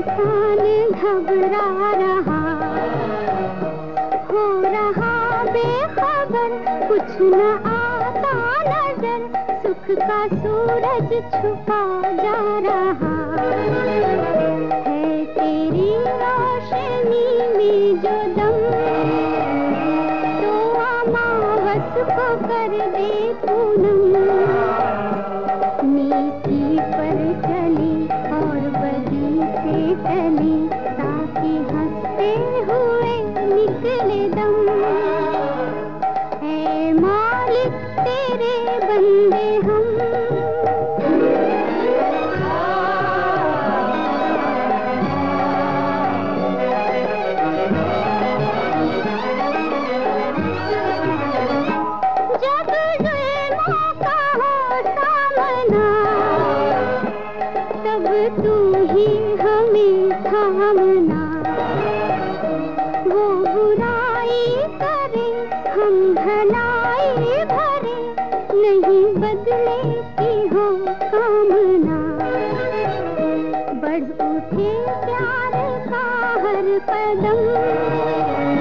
इंसान घबरा रहा। हो रहा बेखबर, कुछ न आता नज़र। सुख का सूरज छुपा जा रहा। है तेरी रोशनी में जो दम तो अमावस को कर दे पूनम बंदे हम। जब का हो सामना तब तू ही हमें थामना उठे प्यार का हर कदम